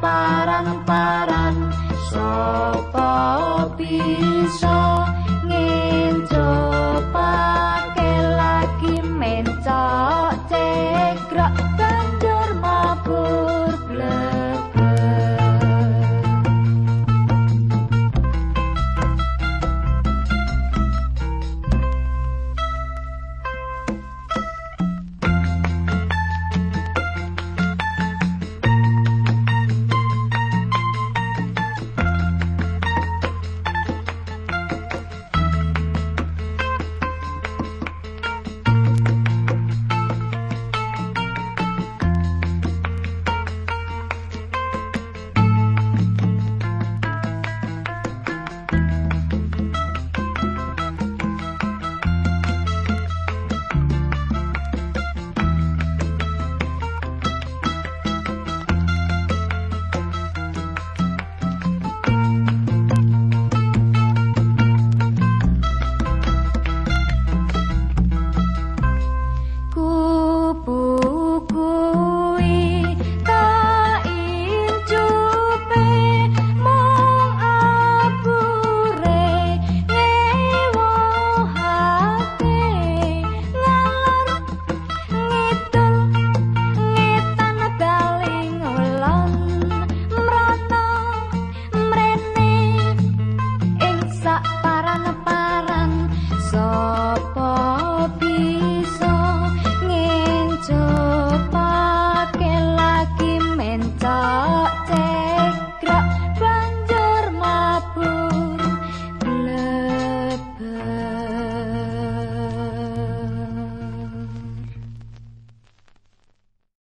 paran-paran sapa bisa